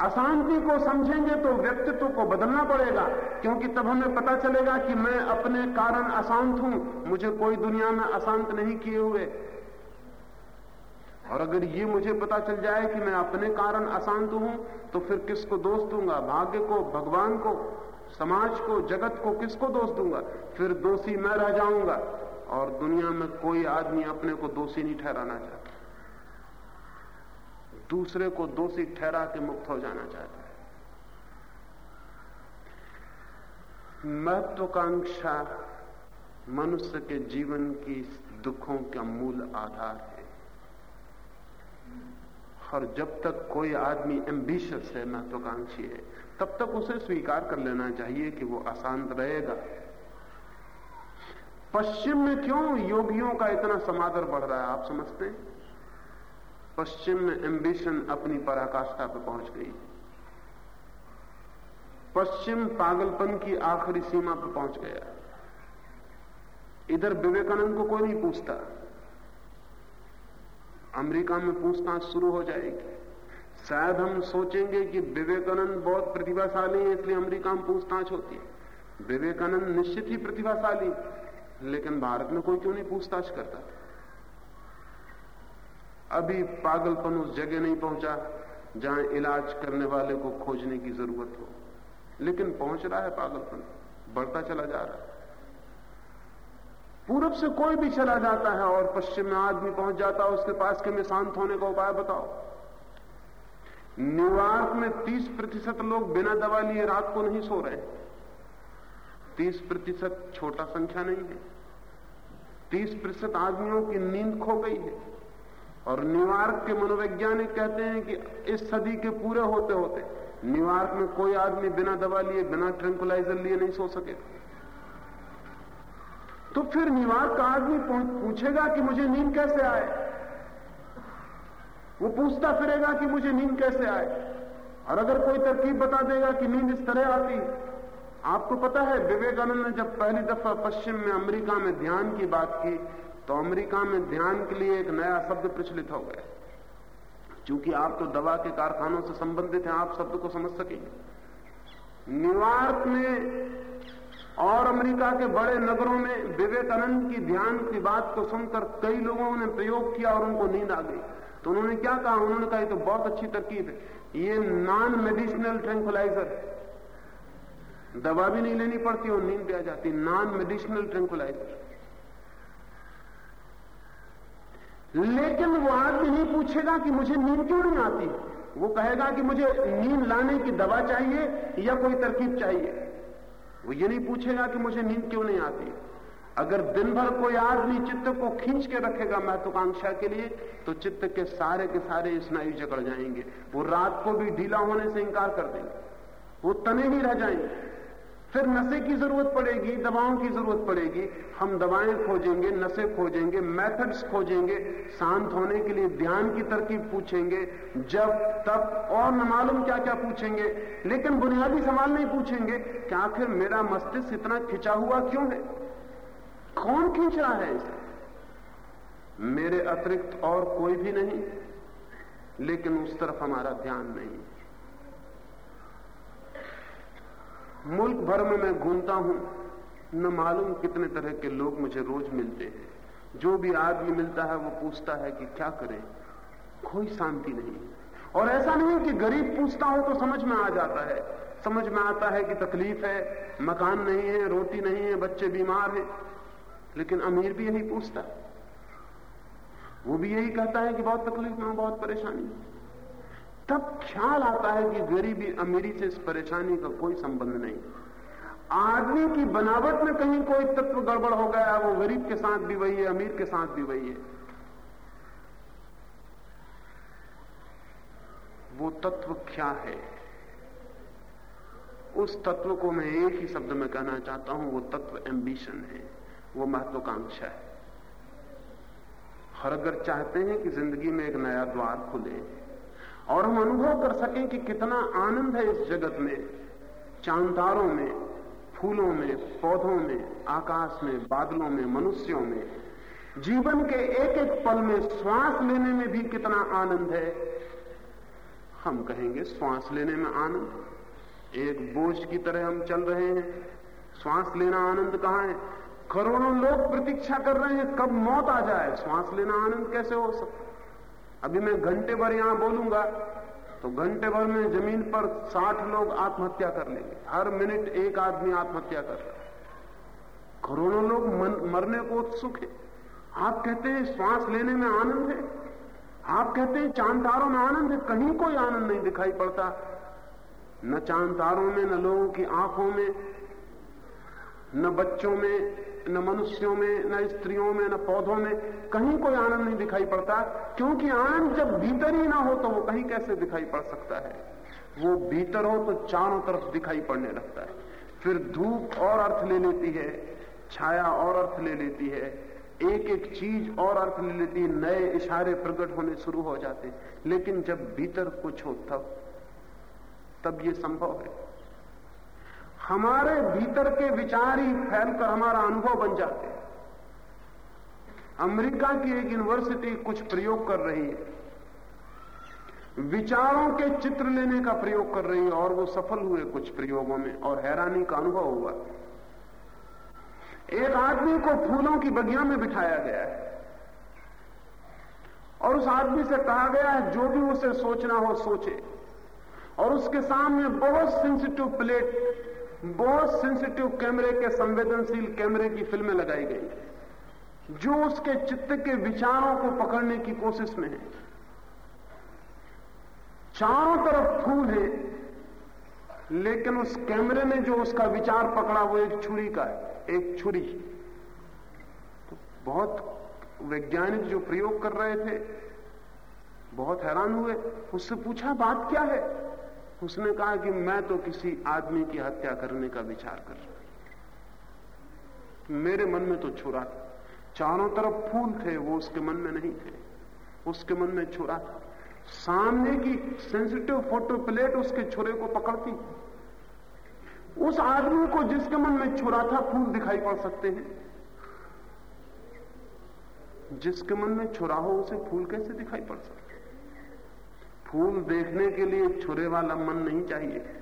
Speaker 1: अशांति को समझेंगे तो व्यक्तित्व को बदलना पड़ेगा, क्योंकि तब हमें पता चलेगा कि मैं अपने कारण अशांत हूँ, मुझे कोई दुनिया में अशांत नहीं किए हुए। और अगर ये मुझे पता चल जाए कि मैं अपने कारण अशांत हूँ तो फिर किसको दोष दूँगा? भाग्य को? भगवान को? समाज को, जगत को किसको दोष दूँगा? फिर दोषी मैं रह जाऊँगा। और दुनिया में कोई आदमी अपने को दोषी नहीं ठहराना चाहता। दूसरे को दोषी ठहरा के मुक्त हो जाना चाहता है। महत्वाकांक्षा मनुष्य के जीवन की दुखों का मूल आधार। है और जब तक कोई आदमी एम्बिशियस है, महत्वाकांक्षी है, तब तक उसे स्वीकार कर लेना चाहिए कि वो अशांत रहेगा। पश्चिम में क्यों योगियों का इतना समादर बढ़ रहा है, आप समझते हैं? पश्चिम में एम्बिशन अपनी पराकाष्ठा पर पहुँच गई। पश्चिम पागलपन की आखिरी सीमा पर पहुँच गया। इधर विवेकानंद को कोई नहीं पूछता। अमेरिका में पूछताछ शुरू हो जाएगी। शायद हम सोचेंगे कि विवेकानंद बहुत प्रतिभाशाली है, इसलिए अमेरिका में पूछताछ होती है। विवेकानंद निश्चित ही प्रतिभाशाली लेकिन भारत में कोई क्यों नहीं पूछताछ करता? अभी पागलपन उस जगह नहीं पहुँचा जहाँ इलाज करने वाले को खोजने की ज़रूरत हो। लेकिन पहुँच रहा है पागलपन, बढ़ता चला जा रहा है। पूरब से कोई भी चला जाता है और पश्चिम में आदमी पहुँच जाता है, उसके पास के में शांत होने का उपाय बताओ। न्यूयॉर्क में 30 प्रतिशत लोग बिना दवा लिए रात को नहीं सो रहे। 30 प्रतिशत छोटा संख्या नहीं है। 30 प्रतिशत आदमियों की नींद खो गई है। और न्यूयॉर्क के मनोवैज्ञानिक कहते हैं कि इस सदी के पूरे होते होते न्यूयॉर्क में कोई आदमी बिना दवा लिए, बिना ट्रंकुलाइजर लिए नहीं सो सकेगा तो फिर न्यूयॉर्क का आदमी पूछेगा कि मुझे नींद कैसे आए? वो पूछता फिरेगा कि मुझे नींद कैसे आए? और अगर कोई तरकीब बता देगा कि नींद इस तरह आती, आपको पता है, विवेकानंद ने जब पहली दफ़ा पश्चिम में अमेरिका में ध्यान की बात की तो अमेरिका में ध्यान के लिए एक नया शब्द प्रचलित हो गया। क्योंकि आप तो दवा के कारखानों से संबंधित हैं, आप शब्द को समझ सकेंगे। न्यूयॉर्क में और अमेरिका के बड़े नगरों में विवेकानंद की ध्यान की बात को सुनकर कई लोगों ने प्रयोग किया और उनको नींद आ गई। तो उन्होंने क्या कहा? उन्होंने कहा तो बहुत अच्छी तरकीब है। ये नॉन मेडिसिनल ट्रैंकुलाइजर दवा भी नहीं लेनी पड़ती और नींद भी आ जाती नॉन मेडिसिनल ट्रैंकुलाइजर लेकिन वो आदमी नहीं पूछेगा कि मुझे नींद क्यों नहीं आती? वो कहेगा कि मुझे नींद लाने की दवा चाहिए या कोई तरकीब चाहिए। वो ये नहीं पूछेगा कि मुझे नींद क्यों नहीं आती। अगर दिन भर कोई आदमी चित्त को खींच के रखेगा महत्वाकांक्षा के लिए तो चित्त के सारे के सारे स्नायु जकड़ जाएँगे। वो रात को भी ढीला होने से इंकार कर देंगे। वो तने ही रह जाएँगे। फिर नशे की ज़रूरत पड़ेगी, दवाओं की ज़रूरत पड़ेगी। हम दवाएँ खोजेंगे, नशे खोजेंगे मेथड्स खोजेंगे, शांत होने के लिए ध्यान की तरकीब पूछेंगे, जब तब और न मालूम क्या क्या पूछेंगे, लेकिन बुनियादी सवाल नहीं पूछेंगे कि आखिर मेरा मस्तिष्क इतना खिंचा हुआ क्यों है? कौन खींच रहा है इसे? मेरे अतिरिक्त और कोई भी नहीं, लेकिन उस तरफ़ हमारा ध्यान नहीं। मुल्क भर में मैं घूमता हूँ। न मालूम कितने तरह के लोग मुझे रोज मिलते हैं। जो भी आदमी मिलता है, वो पूछता है कि क्या करें? कोई शांति नहीं। और ऐसा नहीं कि गरीब पूछता हो तो समझ में आ जाता है। समझ में आता है कि तकलीफ़ है, मकान नहीं है, रोटी नहीं है, बच्चे बीमार हैं। लेकिन अमीर भी यही पूछता वो भी यही कहता है कि बहुत तकलीफ़ में बहुत परेशानी है। तब ख्याल आता है कि गरीबी अमीरी से इस परेशानी का कोई संबंध नहीं। आदमी की बनावट में कहीं कोई तत्व गड़बड़ हो गया, वो गरीब के साथ भी वही है, अमीर के साथ भी वही है। वो तत्व क्या है? उस तत्व को मैं एक ही शब्द में कहना चाहता हूँ, वो तत्व एम्बिशन है, वो महत्वाकांक्षा है। और अगर चाहते हैं कि ज़िंदगी में एक नया द्वार खुले और हम अनुभव कर सकें कि कितना आनंद है इस जगत में। चांदारों में, फूलों में, पौधों में, आकाश में, बादलों में, मनुष्यों में। जीवन के एक एक पल में श्वास लेने में भी कितना आनंद है। हम कहेंगे श्वास लेने में आनंद। एक बोझ की तरह हम चल रहे हैं। श्वास लेना आनंद कहाँ है? करोड़ों लोग प्रतीक्षा कर रहे हैं, कब मौत आ जाए? श्वास लेना आनंद कैसे हो सकता अभी मैं घंटे भर यहाँ बोलूँगा तो घंटे भर में ज़मीन पर साठ लोग आत्महत्या कर लेंगे। हर मिनट एक आदमी आत्महत्या कर रहा है करोड़ों लोग मन, मरने को उत्सुक है। आप कहते हैं श्वास लेने में आनंद है? आप कहते हैं चाँद तारों में आनंद है? कहीं कोई आनंद नहीं दिखाई पड़ता। न चाँद तारों में न लोगों की आँखों में न बच्चों में न मनुष्यों में, न स्त्रियों में, न पौधों में कहीं कोई आनंद नहीं दिखाई पड़ता, क्योंकि आनंद जब भीतर ही ना हो तो वो कहीं कैसे दिखाई पड़ सकता है? वो भीतर हो तो चारों तरफ़ दिखाई पड़ने लगता है। फिर धूप और अर्थ ले लेती है, छाया और अर्थ ले लेती है एक एक चीज़ और अर्थ ले लेती है, नए इशारे प्रकट होने शुरू हो जाते लेकिन जब भीतर कुछ हो तब तब ये संभव है। हमारे भीतर के विचार ही फैलकर हमारा अनुभव बन जाते हैं। अमेरिका की एक यूनिवर्सिटी कुछ प्रयोग कर रही है। विचारों के चित्र लेने का प्रयोग कर रही है और वो सफल हुए कुछ प्रयोगों में और हैरानी का अनुभव हुआ। एक आदमी को फूलों की बगिया में बिठाया गया है और उस आदमी से कहा गया है, जो भी उसे सोचना हो, सोचे। और उसके सामने बहुत सेंसिटिव प्लेट बहुत सेंसिटिव कैमरे के, संवेदनशील कैमरे की फ़िल्में लगाई गई जो उसके चित्त के विचारों को पकड़ने की कोशिश में है। चारों तरफ़ फूल है, लेकिन उस कैमरे ने जो उसका विचार पकड़ा, वो एक छुरी का है, एक छुरी। तो बहुत वैज्ञानिक जो प्रयोग कर रहे थे, बहुत हैरान हुए, उससे पूछा बात क्या है? उसने कहा कि मैं तो किसी आदमी की हत्या करने का विचार कर रहा मेरे मन में तो छुरा था। चारों तरफ़ फूल थे, वो उसके मन में नहीं थे। उसके मन में छुरा था। सामने की सेंसिटिव फ़ोटो प्लेट उसके छुरे को पकड़ती उस आदमी को जिसके मन में छुरा था, फूल दिखाई पड़ सकते हैं। जिसके मन में छुरा हो, उसे फूल कैसे दिखाई पड़ सकते फूल देखने के लिए छुरे वाला मन नहीं चाहिए।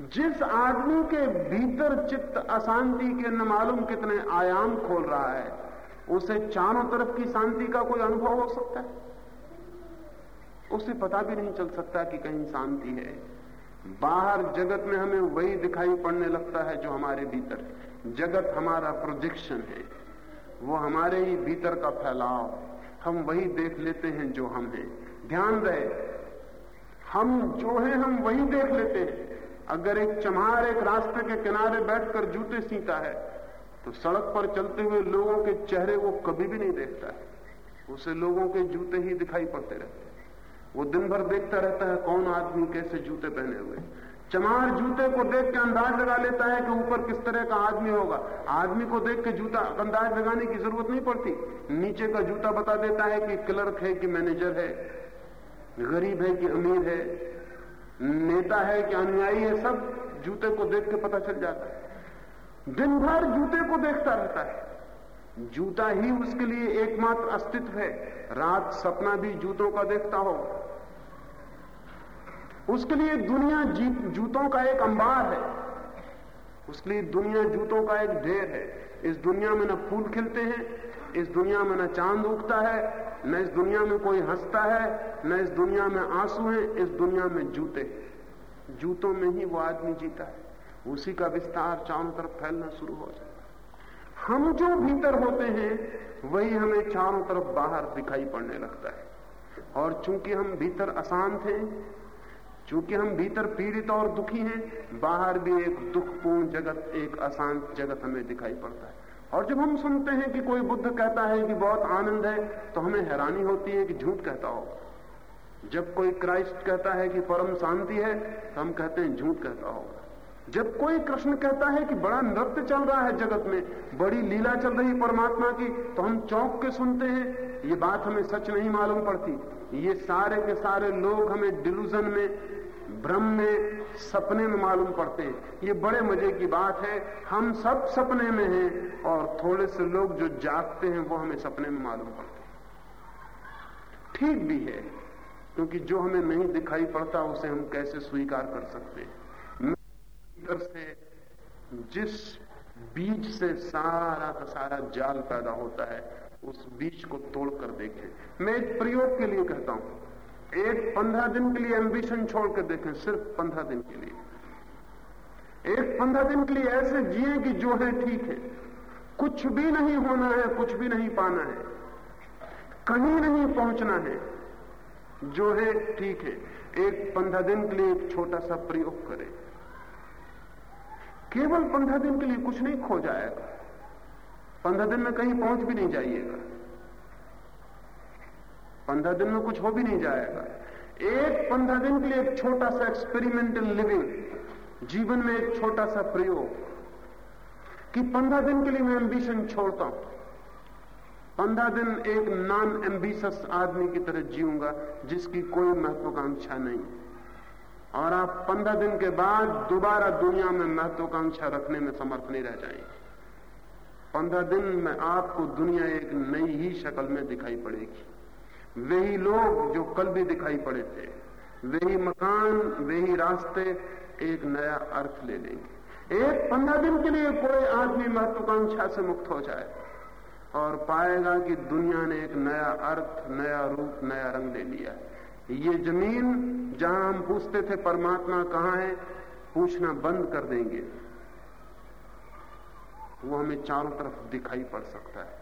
Speaker 1: जिस आदमी के भीतर चित्त अशांति के न मालूम कितने आयाम खोल रहा है, उसे चारों तरफ़ की शांति का कोई अनुभव हो सकता है? उसे पता भी नहीं चल सकता कि कहीं शांति है। बाहर जगत में हमें वही दिखाई पड़ने लगता है जो हमारे भीतर जगत हमारा प्रोजेक्शन है। वो हमारे ही भीतर का फैलाव। है हम वही देख लेते हैं जो हम हैं। ध्यान रहे, हम जो हैं, हम वही देख लेते हैं। अगर एक चमार एक रास्ते के किनारे बैठकर जूते सीता है तो सड़क पर चलते हुए लोगों के चेहरे वो कभी भी नहीं देखता है। उसे लोगों के जूते ही दिखाई पड़ते रहते हैं। वो दिन भर देखता रहता है कौन आदमी कैसे जूते पहने हुए चमार जूते को देख के अंदाज लगा लेता है कि ऊपर किस तरह का आदमी होगा। आदमी को देख के जूता अंदाज लगाने की ज़रूरत नहीं पड़ती। नीचे का जूता बता देता है कि क्लर्क है कि मैनेजर है, गरीब है कि अमीर है, नेता है कि अनुयायी है, सब जूते को देख के पता चल जाता है। दिन भर जूते को देखता रहता है। जूता ही उसके लिए एकमात्र अस्तित्व है। रात सपना भी जूतों का देखता हो उसके लिए दुनिया जूतों का एक अंबार है। उसके लिए दुनिया जूतों का एक ढेर है। इस दुनिया में न फूल खिलते हैं, इस दुनिया में न चाँद उगता है, न इस दुनिया में कोई हंसता है, न इस दुनिया में आँसू है, इस दुनिया में जूते जूतों में ही वो आदमी जीता है। उसी का विस्तार चारों तरफ़ फैलना शुरू हो जाता हम जो भीतर होते हैं, वही हमें चारों तरफ़ बाहर दिखाई पड़ने लगता है। और चूँकि हम भीतर अशांत हैं क्योंकि हम भीतर पीड़ित और दुखी हैं, बाहर भी एक दुखपूर्ण जगत, एक अशांत जगत हमें दिखाई पड़ता है। और जब हम सुनते हैं कि कोई बुद्ध कहता है कि बहुत आनंद है तो हमें हैरानी होती है कि झूठ कहता हो। जब कोई क्राइस्ट कहता है कि परम शांति है तो हम कहते हैं झूठ कहता होगा जब कोई कृष्ण कहता है कि बड़ा नृत्य चल रहा है जगत में, बड़ी लीला चल रही परमात्मा की तो हम चौंक के सुनते हैं, ये बात हमें सच नहीं मालूम पड़ती। ये सारे के सारे लोग हमें डिलूजन में भ्रम में सपने में मालूम पड़ते हैं। ये बड़े मज़े की बात है। हम सब सपने में हैं और थोड़े से लोग जो जागते हैं, वो हमें सपने में मालूम पड़ते हैं। ठीक भी है, क्योंकि जो हमें नहीं दिखाई पड़ता, उसे हम कैसे स्वीकार कर सकते हैं? से, जिस बीज से सारा का सारा जाल पैदा होता है, उस बीज को तोड़कर देखें। मैं एक प्रयोग के लिए कहता हूँ। एक पंद्रह दिन के लिए एम्बिशन छोड़ कर देखें, सिर्फ़ पंद्रह दिन के लिए। एक पंद्रह दिन के लिए ऐसे जिए कि जो है ठीक है। कुछ भी नहीं होना है, कुछ भी नहीं पाना है। कहीं नहीं पहुँचना है, जो है ठीक है। एक पंद्रह दिन के लिए एक छोटा सा प्रयोग करें। केवल पंद्रह दिन के लिए कुछ नहीं खो जाएगा पंद्रह दिन में कहीं पहुँच भी नहीं जाइएगा। पंद्रह दिन में कुछ हो भी नहीं जाएगा। एक पंद्रह दिन के लिए एक छोटा सा एक्सपेरिमेंटल लिविंग जीवन में एक छोटा सा प्रयोग, कि पंद्रह दिन के लिए मैं एम्बिशन छोड़ता हूँ। पंद्रह दिन एक नॉन एम्बिशस आदमी की तरह जीऊँगा, जिसकी कोई महत्वाकांक्षा नहीं। और आप पंद्रह दिन के बाद दोबारा दुनिया में महत्वाकांक्षा रखने में समर्थ नहीं रह जाएँगे। पंद्रह दिन में आपको दुनिया एक नई ही शक्ल में दिखाई पड़ेगी। वही लोग जो कल भी दिखाई पड़े थे। वही मकान, वही रास्ते, एक नया अर्थ ले लेंगे। एक पंद्रह दिन के लिए कोई आदमी महत्वाकांक्षा से मुक्त हो जाए और पाएगा कि दुनिया ने एक नया अर्थ, नया रूप, नया रंग ले लिया। ये ज़मीन जहाँ हम पूछते थे परमात्मा कहाँ है, पूछना बंद कर देंगे। वो हमें चारों तरफ़ दिखाई पड़ सकता है।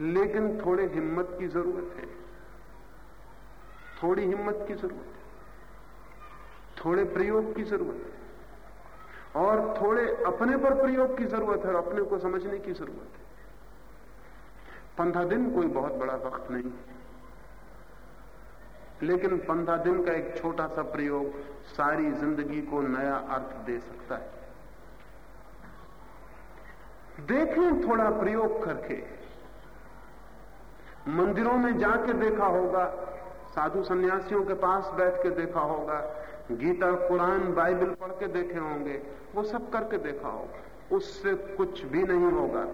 Speaker 1: लेकिन थोड़े हिम्मत की ज़रूरत है। थोड़ी हिम्मत की ज़रूरत है। थोड़े प्रयोग की ज़रूरत है। और थोड़े अपने पर प्रयोग की ज़रूरत है और अपने को समझने की ज़रूरत है। पंद्रह दिन कोई बहुत बड़ा वक्त नहीं लेकिन पंद्रह दिन का एक छोटा सा प्रयोग सारी ज़िंदगी को नया अर्थ दे सकता है। देखें थोड़ा प्रयोग करके। मंदिरों में जाके देखा होगा, साधु सन्यासियों के पास बैठ के देखा होगा, गीता, कुरान, बाइबल पढ़ के देखे होंगे, वो सब करके देखा होगा, उससे कुछ भी नहीं होगा।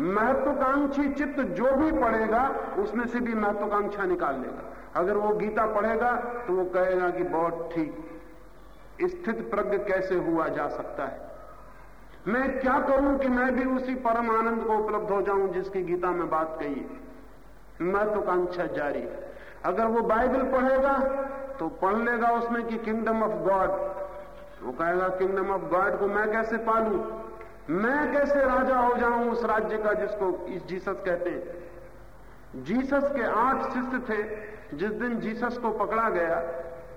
Speaker 1: महत्वाकांक्षी चित्त जो भी पढ़ेगा, उसमें से भी महत्वाकांक्षा निकाल लेगा। अगर वो गीता पढ़ेगा तो वो कहेगा कि बहुत ठीक, स्थित प्रज्ञ कैसे हुआ जा सकता है? मैं क्या करूँ कि मैं भी उसी परम आनंद को उपलब्ध हो जाऊँ जिसकी गीता में बात कही है? महत्वाकांक्षा जारी है। अगर वो बाइबल पढ़ेगा तो पढ़ लेगा उसमें कि किंगडम ऑफ़ गॉड वो कहेगा किंगडम ऑफ़ गॉड को मैं कैसे पालू? मैं कैसे राजा हो जाऊँ उस राज्य का जिसको जीसस कहते हैं? जीसस के आठ शिष्य थे। जिस दिन जीसस को पकड़ा गया,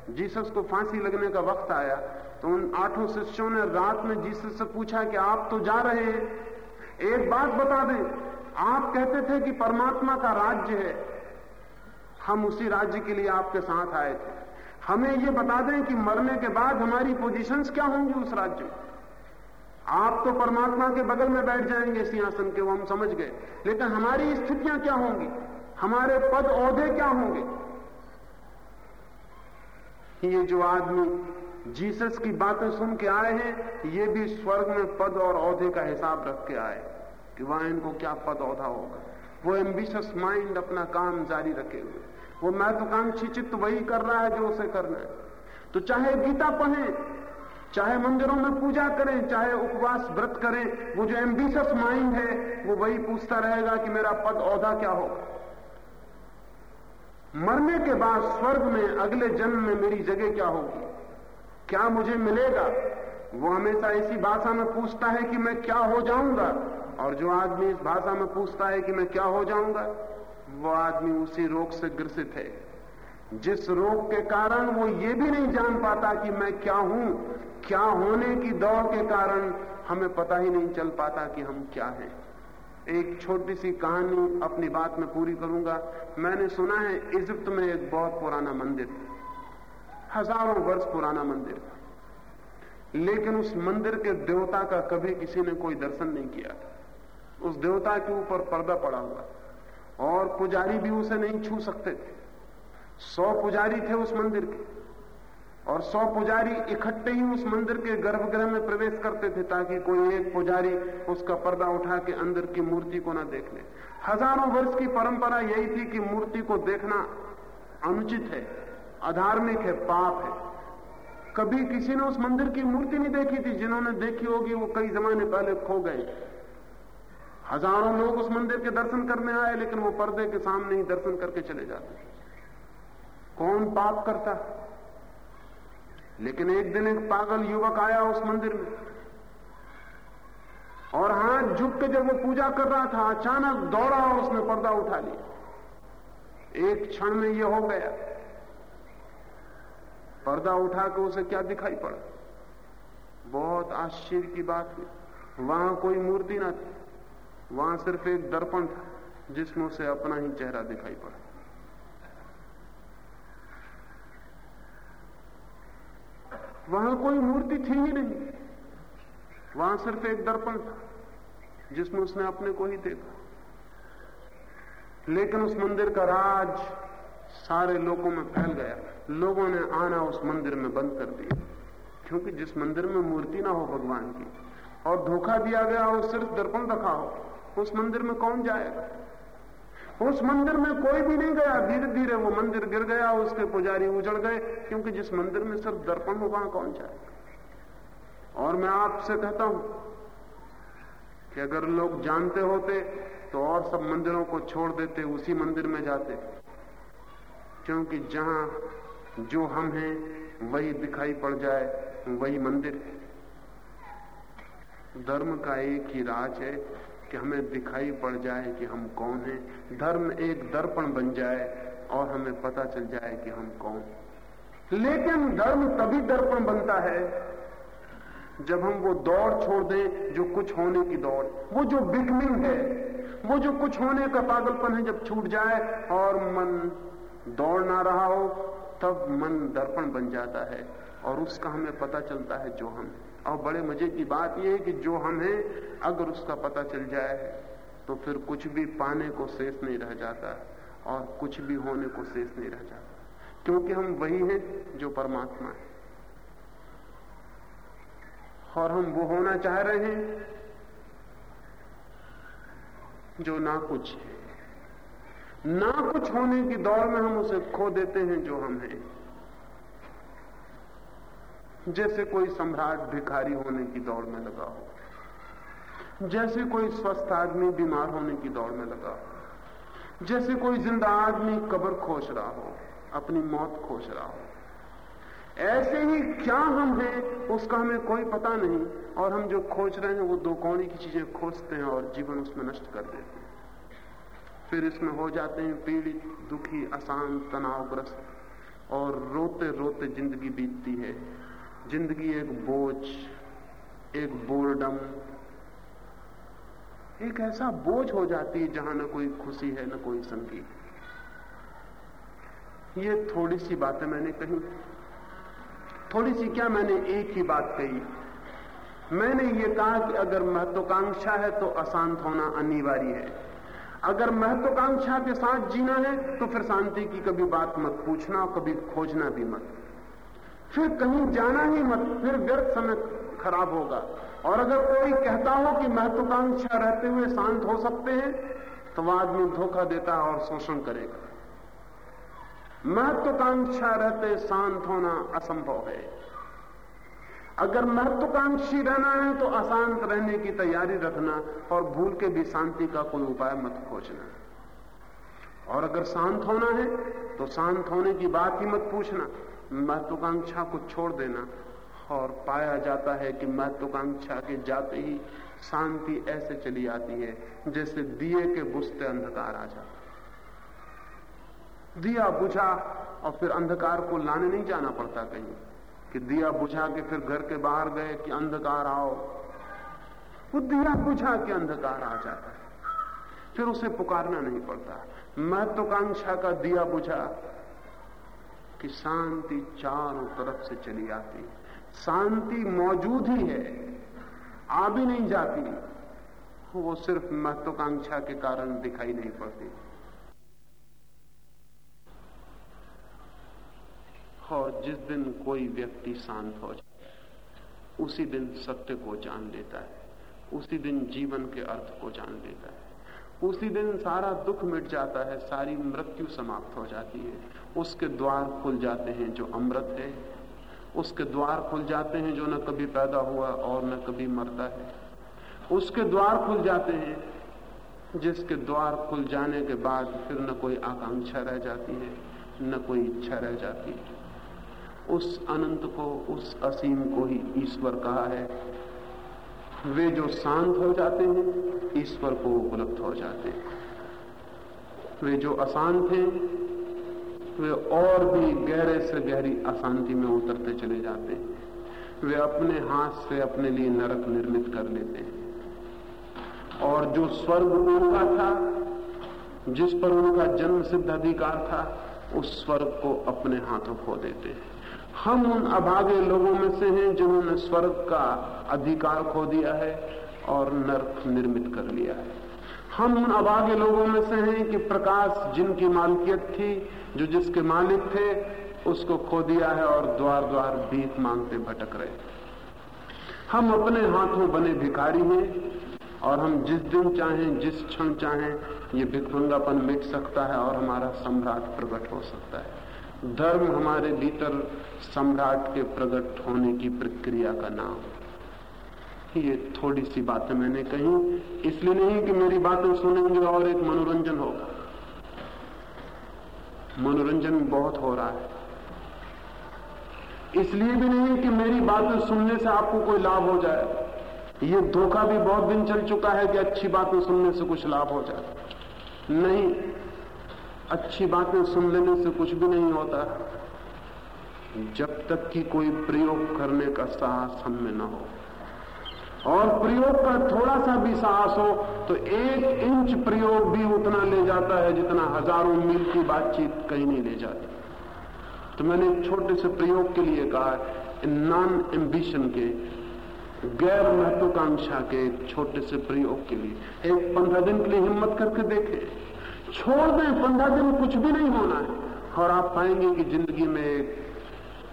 Speaker 1: जीसस को फांसी लगने का वक्त आया तो उन आठों शिष्यों ने रात में जीसस से पूछा कि आप तो जा रहे हैं। एक बात बता दें आप कहते थे कि परमात्मा का राज्य है। हम उसी राज्य के लिए आपके साथ आए थे। हमें यह बता दें कि मरने के बाद हमारी पोजीशंस क्या होंगी उस राज्य में? आप तो परमात्मा के बगल में बैठ जाएँगे सिंहासन के, वो हम समझ गए। लेकिन हमारी स्थितियाँ क्या होंगी? हमारे पद औहदे क्या होंगे? ये जो आदमी जीसस की बातें सुन के आए हैं, ये भी स्वर्ग में पद और औहदे का हिसाब रख के आए। कि वहाँ इनको क्या पद औधा होगा? वो एम्बिशस माइंड अपना काम जारी रखे हुए। वो महत्वाकांक्षी चित्त वही कर रहा है जो उसे करना है। तो चाहे गीता पढ़े, चाहे मंदिरों में पूजा करें, चाहे उपवास व्रत करें, वो जो एम्बिशस माइंड है, वो वही पूछता रहेगा कि मेरा पद औधा क्या होगा? मरने के बाद स्वर्ग में अगले जन्म में मेरी जगह क्या होगी? क्या मुझे मिलेगा? वो हमेशा इसी भाषा में पूछता है कि मैं क्या हो जाऊँगा? और जो आदमी इस भाषा में पूछता है कि मैं क्या हो जाऊँगा, वो आदमी उसी रोग से ग्रसित है। जिस रोग के कारण वो ये भी नहीं जान पाता कि मैं क्या हूँ, क्या होने की दौड़ के कारण हमें पता ही नहीं चल पाता कि हम क्या हैं। एक छोटी सी कहानी अपनी बात में पूरी करूँगा। मैंने सुना है, इजिप्त में एक बहुत पुराना मंदिर हज़ारों वर्ष पुराना मंदिर लेकिन उस मंदिर के देवता का कभी किसी ने कोई दर्शन नहीं किया उस देवता के ऊपर पर्दा पड़ा हुआ। और पुजारी भी उसे नहीं छू सकते थे। सौ पुजारी थे उस मंदिर के। और सौ पुजारी इकट्ठे ही उस मंदिर के गर्भगृह में प्रवेश करते थे ताकि कोई एक पुजारी उसका पर्दा उठा के अंदर की मूर्ति को ना देख ले। हज़ारों वर्ष की परंपरा यही थी कि मूर्ति को देखना अनुचित है, अधार्मिक है, पाप है। कभी किसी ने उस मंदिर की मूर्ति नहीं देखी थी, जिन्होंने देखी होगी वो कई जमाने पहले खो गए। हज़ारों लोग उस मंदिर के दर्शन करने आए, लेकिन वो पर्दे के सामने ही दर्शन करके चले जाते कौन पाप करता? लेकिन एक दिन एक पागल युवक आया उस मंदिर में और हाथ झुक के जब वो पूजा कर रहा था, अचानक दौड़ा और उसने पर्दा उठा लिया। एक क्षण में ये हो गया। पर्दा उठा के उसे क्या दिखाई पड़ा? बहुत आश्चर्य की बात हुई वहाँ कोई मूर्ति ना थी। वहाँ सिर्फ़ एक दर्पण था, जिसमें उसे अपना ही चेहरा दिखाई पड़ा। वहाँ कोई मूर्ति थी ही नहीं। वहाँ सिर्फ़ एक दर्पण था, जिसमें उसने अपने को ही देखा। लेकिन उस मंदिर का राज सारे लोगों में फैल गया। लोगों ने आना उस मंदिर में बंद कर दिया, क्योंकि जिस मंदिर में मूर्ति ना हो भगवान की, और धोखा दिया गया हो, सिर्फ़ दर्पण रखा हो उस मंदिर में कौन जाएगा? उस मंदिर में कोई भी नहीं गया। धीरे धीरे वो मंदिर गिर गया, उसके पुजारी उजड़ गए, क्योंकि जिस मंदिर में सिर्फ़ दर्पण हो, वहाँ कौन जाएगा? और मैं आपसे कहता हूँ कि अगर लोग जानते होते तो और सब मंदिरों को छोड़ देते, उसी मंदिर में जाते। क्योंकि जहाँ जो हम हैं, वही दिखाई पड़ जाए, वही मंदिर धर्म का एक ही राज है कि हमें दिखाई पड़ जाए कि हम कौन हैं। धर्म एक दर्पण बन जाए और हमें पता चल जाए कि हम कौन। लेकिन धर्म तभी दर्पण बनता है जब हम वो दौड़ छोड़ दें जो कुछ होने की दौड़। वो जो बिकमिंग है, वो जो कुछ होने का पागलपन है जब छूट जाए और मन दौड़ ना रहा हो, तब मन दर्पण बन जाता है और उसका हमें पता चलता है जो हम और बड़े मज़े की बात यह है कि जो हम हैं अगर उसका पता चल जाए तो फिर कुछ भी पाने को शेष नहीं रह जाता और कुछ भी होने को शेष नहीं रह जाता। क्योंकि हम वही हैं जो परमात्मा है। और हम वो होना चाह रहे हैं जो ना कुछ है। ना कुछ होने की दौड़ में हम उसे खो देते हैं जो हम हैं। जैसे कोई सम्राट भिखारी होने की दौड़ में लगा हो, जैसे कोई स्वस्थ आदमी बीमार होने की दौड़ में लगा हो, जैसे कोई ज़िंदा आदमी कबर खोज रहा हो, अपनी मौत खोज रहा हो। ऐसे ही क्या हम हैं, उसका हमें कोई पता नहीं, और हम जो खोज रहे हैं, वो दो कौड़ी की चीज़ें खोजते हैं और जीवन उसमें नष्ट कर देते हैं। फिर इसमें हो जाते हैं पीड़ित, दुखी, अशांत, तनावग्रस्त, और रोते रोते ज़िंदगी बीतती है। ज़िंदगी एक बोझ, एक बोर्डम एक ऐसा बोझ हो जाती है जहाँ न कोई खुशी है, न कोई संगीत ये थोड़ी सी बातें मैंने कही। थोड़ी सी क्या मैंने एक ही बात कही? मैंने ये कहा कि अगर महत्वाकांक्षा है तो अशांत होना अनिवार्य है। अगर महत्वाकांक्षा के साथ जीना है तो फिर शांति की कभी बात मत पूछना, कभी खोजना भी मत। फिर कहीं जाना ही मत, फिर व्यर्थ समय खराब होगा। और अगर कोई कहता हो कि महत्वाकांक्षा रहते हुए शांत हो सकते हैं तो वह आदमी धोखा देता और शोषण करेगा। महत्वाकांक्षा रहते शांत होना असंभव है। अगर महत्वाकांक्षी रहना है तो अशांत रहने की तैयारी रखना और भूल के भी शांति का कोई उपाय मत खोजना। और अगर शांत होना है तो शांत होने की बात ही मत पूछना। महत्वाकांक्षा को छोड़ देना और पाया जाता है कि महत्वाकांक्षा के जाते ही शांति ऐसे चली आती है, जैसे दिए के बुझते अंधकार आ जाता दिया बुझा और फिर अंधकार को लाने नहीं जाना पड़ता कहीं। कि दिया बुझा के फिर घर के बाहर गए कि अंधकार आओ। वो दिया बुझा के अंधकार आ जाता है। फिर उसे पुकारना नहीं पड़ता। महत्वाकांक्षा का दिया बुझा कि शांति चारों तरफ़ से चली आती। शांति मौजूद ही है, आ भी नहीं जाती। वो सिर्फ़ महत्वाकांक्षा के कारण दिखाई नहीं पड़ती। और जिस दिन कोई व्यक्ति शांत हो जाए, उसी दिन सत्य को जान लेता है। उसी दिन जीवन के अर्थ को जान लेता है। उसी दिन सारा दुख मिट जाता है, सारी मृत्यु समाप्त हो जाती है। उसके द्वार खुल जाते हैं जो अमृत है। उसके द्वार खुल जाते हैं जो न कभी पैदा हुआ और न कभी मरता है। उसके द्वार खुल जाते हैं, जिसके द्वार खुल जाने के बाद फिर न कोई आकांक्षा रह जाती है, न कोई इच्छा रह जाती है। उस अनंत को, उस असीम को ही ईश्वर कहा है। वे जो शांत हो जाते हैं, ईश्वर को उपलब्ध हो जाते हैं। वे जो अशांत हैं, वे और भी गहरे से गहरी अशांति में उतरते चले जाते हैं। वे अपने हाथ से अपने लिए नरक निर्मित कर लेते हैं। और जो स्वर्ग उनका था, जिस पर उनका जन्म सिद्ध अधिकार था, उस स्वर्ग को अपने हाथों खो देते हैं। हम उन अभागे लोगों में से हैं जिन्होंने स्वर्ग का अधिकार खो दिया है और नर्क निर्मित कर लिया है। हम उन अभागे लोगों में से हैं कि प्रकाश जिनकी मालकियत थी, जो जिसके मालिक थे, उसको खो दिया है और द्वार द्वार भीख मांगते भटक रहे हम अपने हाथों बने भिखारी हैं और हम जिस दिन चाहें, जिस क्षण चाहें, ये भिखमंगापन मिट सकता है और हमारा सम्राट प्रकट हो सकता है। धर्म हमारे भीतर सम्राट के प्रकट होने की प्रक्रिया का नाम। ये थोड़ी सी बातें मैंने कही, इसलिए नहीं कि मेरी बातें सुनेंगे और एक मनोरंजन होगा। मनोरंजन बहुत हो रहा है। इसलिए भी नहीं कि मेरी बातें सुनने से आपको कोई लाभ हो जाए। ये धोखा भी बहुत दिन चल चुका है कि अच्छी बातें सुनने से कुछ लाभ हो जाए। नहीं अच्छी बातें सुन लेने से कुछ भी नहीं होता। जब तक कि कोई प्रयोग करने का साहस हम में न हो। और प्रयोग का थोड़ा सा भी साहस हो तो एक इंच प्रयोग भी उतना ले जाता है जितना हज़ारों मील की बातचीत कहीं नहीं ले जाती। तो मैंने छोटे से प्रयोग के लिए कहा नॉन एम्बिशन के, गैर महत्वाकांक्षा के छोटे से प्रयोग के लिए। एक पंद्रह दिन के लिए हिम्मत करके देखें। छोड़ दें, पंद्रह दिन कुछ भी नहीं होना है। और आप पाएँगे कि ज़िंदगी में एक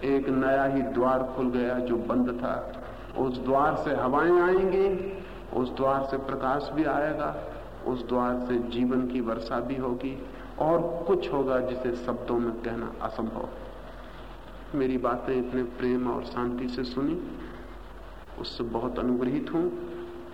Speaker 1: एक नया ही द्वार खुल गया जो बंद था। उस द्वार से हवाएँ आएँगी, उस द्वार से प्रकाश भी आएगा, उस द्वार से जीवन की वर्षा भी होगी, और कुछ होगा जिसे शब्दों में कहना असंभव। मेरी बातें इतने प्रेम और शांति से सुनी, उससे बहुत अनुग्रहित हूँ।